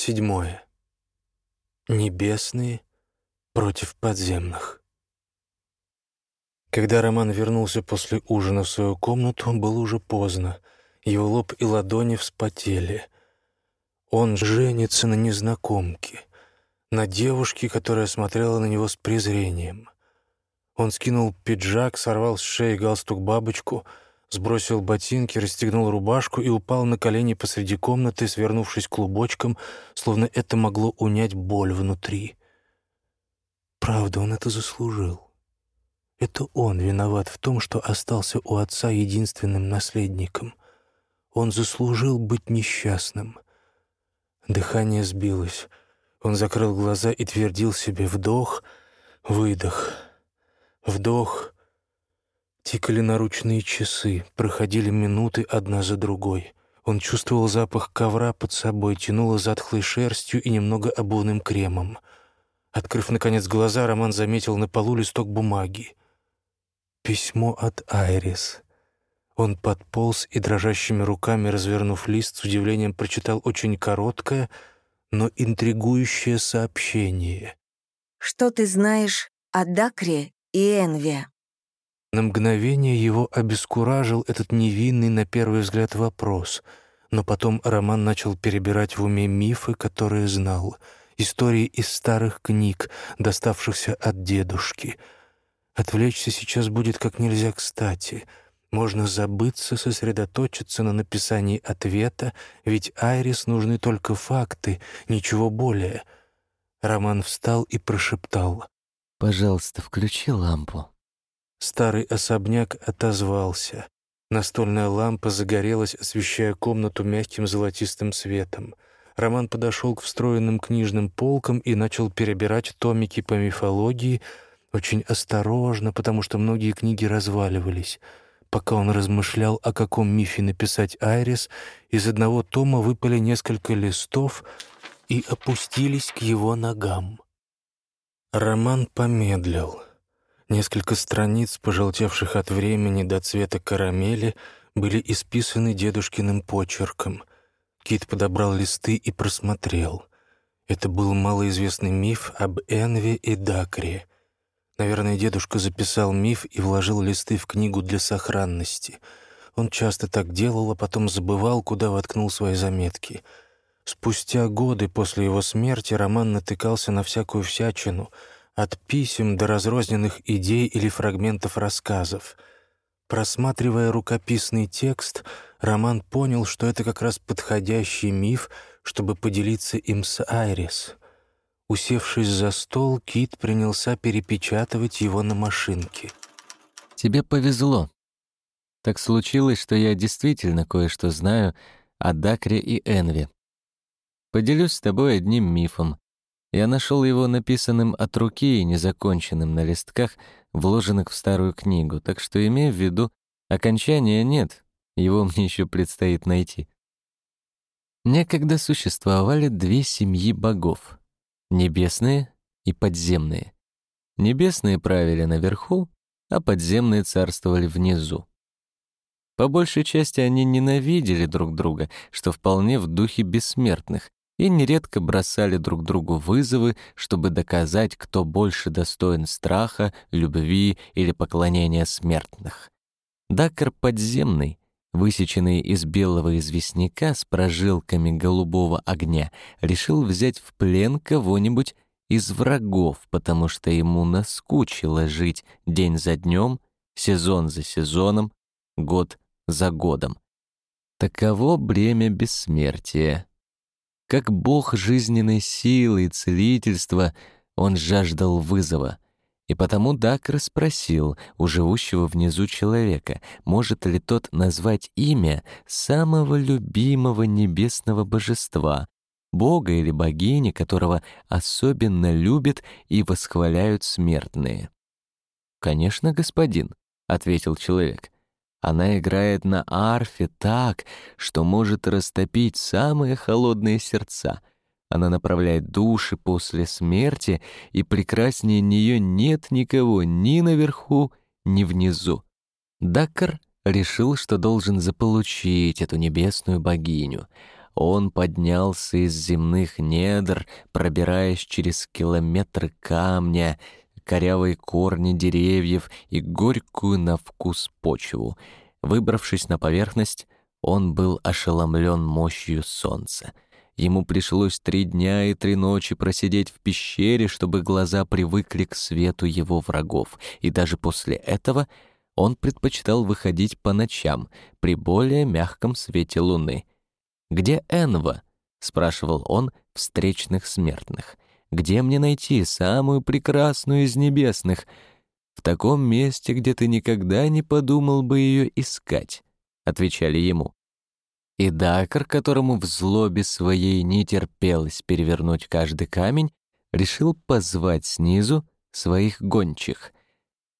Седьмое. Небесные против подземных. Когда Роман вернулся после ужина в свою комнату, было уже поздно. Его лоб и ладони вспотели. Он женится на незнакомке, на девушке, которая смотрела на него с презрением. Он скинул пиджак, сорвал с шеи галстук-бабочку, сбросил ботинки, расстегнул рубашку и упал на колени посреди комнаты, свернувшись клубочком, словно это могло унять боль внутри. Правда, он это заслужил. Это он виноват в том, что остался у отца единственным наследником. Он заслужил быть несчастным. Дыхание сбилось. Он закрыл глаза и твердил себе «вдох, выдох, вдох». Тикали наручные часы, проходили минуты одна за другой. Он чувствовал запах ковра под собой, тянуло затхлой шерстью и немного обувным кремом. Открыв, наконец, глаза, Роман заметил на полу листок бумаги. Письмо от Айрис. Он подполз и дрожащими руками, развернув лист, с удивлением прочитал очень короткое, но интригующее сообщение. «Что ты знаешь о Дакре и Энве?» На мгновение его обескуражил этот невинный на первый взгляд вопрос, но потом Роман начал перебирать в уме мифы, которые знал, истории из старых книг, доставшихся от дедушки — Отвлечься сейчас будет как нельзя кстати. Можно забыться, сосредоточиться на написании ответа, ведь Айрис нужны только факты, ничего более. Роман встал и прошептал. «Пожалуйста, включи лампу». Старый особняк отозвался. Настольная лампа загорелась, освещая комнату мягким золотистым светом. Роман подошел к встроенным книжным полкам и начал перебирать томики по мифологии — очень осторожно, потому что многие книги разваливались. Пока он размышлял, о каком мифе написать Айрис, из одного тома выпали несколько листов и опустились к его ногам. Роман помедлил. Несколько страниц, пожелтевших от времени до цвета карамели, были исписаны дедушкиным почерком. Кит подобрал листы и просмотрел. Это был малоизвестный миф об Энве и Дакре — Наверное, дедушка записал миф и вложил листы в книгу для сохранности. Он часто так делал, а потом забывал, куда воткнул свои заметки. Спустя годы после его смерти Роман натыкался на всякую всячину, от писем до разрозненных идей или фрагментов рассказов. Просматривая рукописный текст, Роман понял, что это как раз подходящий миф, чтобы поделиться им с Айрис — Усевшись за стол, Кит принялся перепечатывать его на машинке. «Тебе повезло. Так случилось, что я действительно кое-что знаю о Дакре и Энве. Поделюсь с тобой одним мифом. Я нашел его написанным от руки и незаконченным на листках, вложенных в старую книгу, так что имей в виду, окончания нет, его мне еще предстоит найти. Некогда существовали две семьи богов небесные и подземные. Небесные правили наверху, а подземные царствовали внизу. По большей части они ненавидели друг друга, что вполне в духе бессмертных, и нередко бросали друг другу вызовы, чтобы доказать, кто больше достоин страха, любви или поклонения смертных. Дакар подземный, высеченный из белого известняка с прожилками голубого огня, решил взять в плен кого-нибудь из врагов, потому что ему наскучило жить день за днем, сезон за сезоном, год за годом. Таково бремя бессмертия. Как бог жизненной силы и целительства, он жаждал вызова — и потому Дакр спросил у живущего внизу человека, может ли тот назвать имя самого любимого небесного божества, бога или богини, которого особенно любят и восхваляют смертные. «Конечно, господин», — ответил человек. «Она играет на арфе так, что может растопить самые холодные сердца». Она направляет души после смерти, и прекраснее нее нет никого ни наверху, ни внизу. Даккар решил, что должен заполучить эту небесную богиню. Он поднялся из земных недр, пробираясь через километры камня, корявые корни деревьев и горькую на вкус почву. Выбравшись на поверхность, он был ошеломлен мощью солнца. Ему пришлось три дня и три ночи просидеть в пещере, чтобы глаза привыкли к свету его врагов, и даже после этого он предпочитал выходить по ночам при более мягком свете луны. «Где Энва?» — спрашивал он встречных смертных. «Где мне найти самую прекрасную из небесных?» «В таком месте, где ты никогда не подумал бы ее искать», — отвечали ему. И Дакар, которому в злобе своей не терпелось перевернуть каждый камень, решил позвать снизу своих гончих.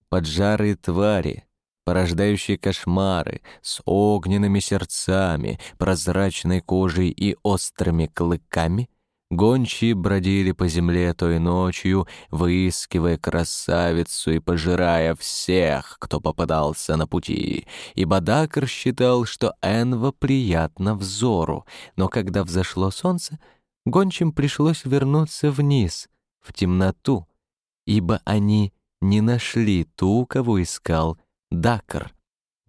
Поджарые твари, порождающие кошмары, с огненными сердцами, прозрачной кожей и острыми клыками, Гончие бродили по земле той ночью, выискивая красавицу и пожирая всех, кто попадался на пути. И Бадакр считал, что Энва приятна взору, но когда взошло солнце, гончим пришлось вернуться вниз, в темноту, ибо они не нашли ту, кого искал Дакр.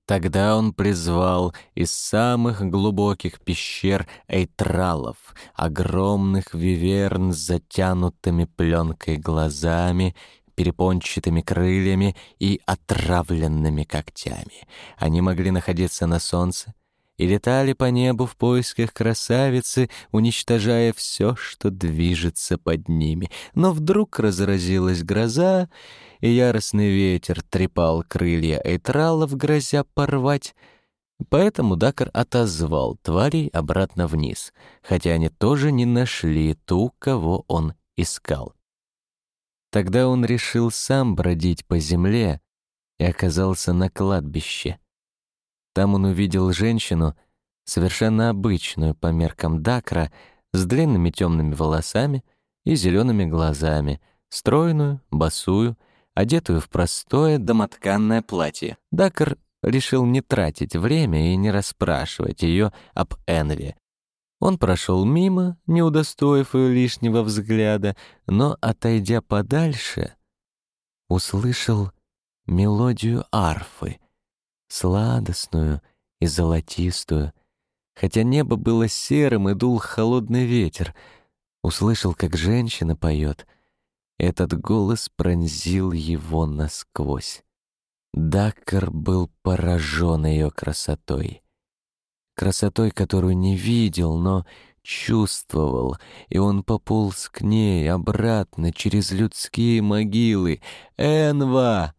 Тогда он призвал из самых глубоких пещер эйтралов, огромных виверн с затянутыми пленкой глазами, перепончатыми крыльями и отравленными когтями. Они могли находиться на солнце и летали по небу в поисках красавицы, уничтожая все, что движется под ними. Но вдруг разразилась гроза, и яростный ветер трепал крылья эйтралов, грозя порвать. Поэтому Дакар отозвал тварей обратно вниз, хотя они тоже не нашли ту, кого он искал. Тогда он решил сам бродить по земле и оказался на кладбище. Там он увидел женщину, совершенно обычную по меркам Дакра, с длинными темными волосами и зелеными глазами, стройную, босую одетую в простое домотканное платье. Дакар решил не тратить время и не расспрашивать ее об Энви. Он прошел мимо, не удостоив ее лишнего взгляда, но, отойдя подальше, услышал мелодию арфы, сладостную и золотистую. Хотя небо было серым и дул холодный ветер, услышал, как женщина поет — этот голос пронзил его насквозь. Даккар был поражен ее красотой. Красотой, которую не видел, но чувствовал, и он пополз к ней обратно через людские могилы. «Энва!» —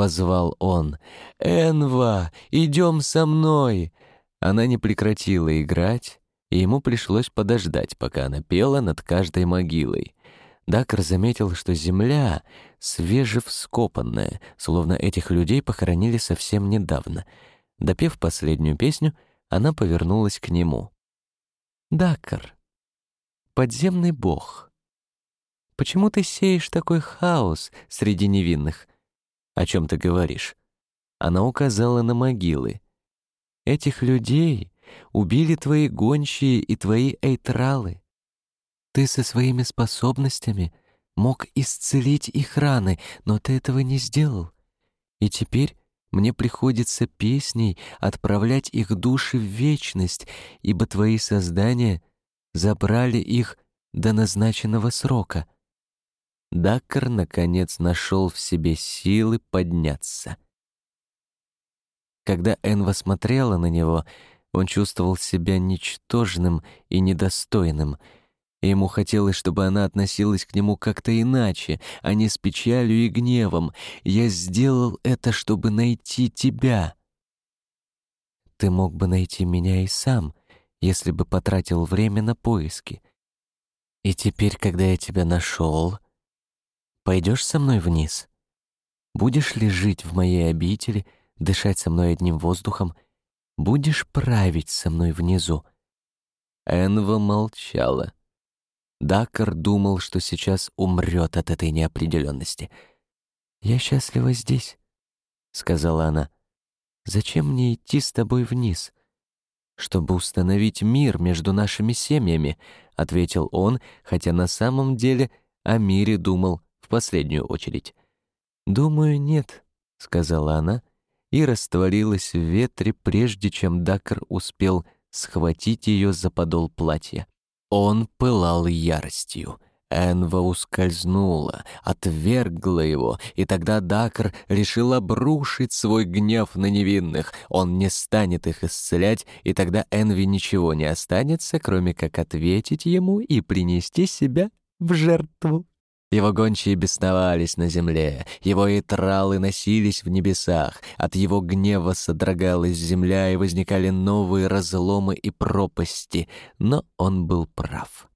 позвал он. «Энва, идем со мной!» Она не прекратила играть, и ему пришлось подождать, пока она пела над каждой могилой. Дакр заметил, что земля свежевскопанная, словно этих людей похоронили совсем недавно. Допев последнюю песню, она повернулась к нему. «Дакар, подземный бог, почему ты сеешь такой хаос среди невинных? О чем ты говоришь?» Она указала на могилы. «Этих людей убили твои гончие и твои эйтралы. Ты со своими способностями мог исцелить их раны, но ты этого не сделал. И теперь мне приходится песней отправлять их души в вечность, ибо твои создания забрали их до назначенного срока. Даккар, наконец, нашел в себе силы подняться. Когда Энва смотрела на него, он чувствовал себя ничтожным и недостойным — ему хотелось, чтобы она относилась к нему как-то иначе, а не с печалью и гневом. «Я сделал это, чтобы найти тебя». «Ты мог бы найти меня и сам, если бы потратил время на поиски. И теперь, когда я тебя нашел, пойдешь со мной вниз? Будешь ли жить в моей обители, дышать со мной одним воздухом? Будешь править со мной внизу?» Энва молчала. Дакар думал, что сейчас умрет от этой неопределенности. «Я счастлива здесь», — сказала она. «Зачем мне идти с тобой вниз? чтобы установить мир между нашими семьями», — ответил он, хотя на самом деле о мире думал последнюю очередь. «Думаю, нет», — сказала она и растворилась в ветре, прежде чем Дакар успел схватить ее за подол платья. Он пылал яростью. Энва ускользнула, отвергла его, и тогда Дакр решил обрушить свой гнев на невинных. Он не станет их исцелять, и тогда Энви ничего не останется, кроме как ответить ему и принести себя в жертву. Его гончие бесновались на земле, его итралы носились в небесах, от его гнева содрогалась земля, и возникали новые разломы и пропасти, но он был прав.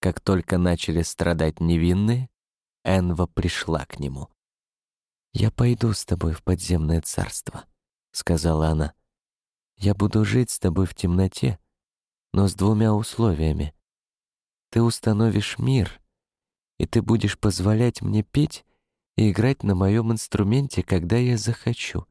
Как только начали страдать невинные, Энва пришла к нему. «Я пойду с тобой в подземное царство», — сказала она. «Я буду жить с тобой в темноте, но с двумя условиями. Ты установишь мир, и ты будешь позволять мне петь и играть на моем инструменте, когда я захочу».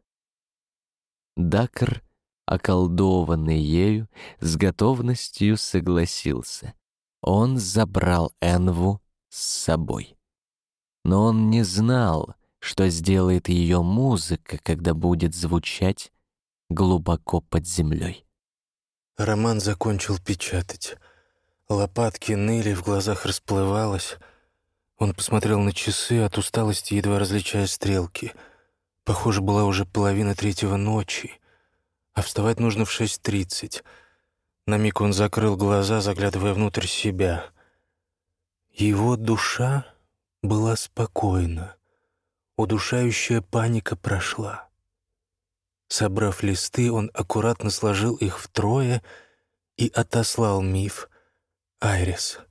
Дакр, околдованный ею, с готовностью согласился. Он забрал Энву с собой. Но он не знал, что сделает ее музыка, когда будет звучать глубоко под землей. Роман закончил печатать. Лопатки ныли, в глазах расплывалось. Он посмотрел на часы, от усталости едва различая стрелки. Похоже, была уже половина третьего ночи, а вставать нужно в шесть тридцать — на миг он закрыл глаза, заглядывая внутрь себя. Его душа была спокойна. Удушающая паника прошла. Собрав листы, он аккуратно сложил их втрое и отослал миф Айрис —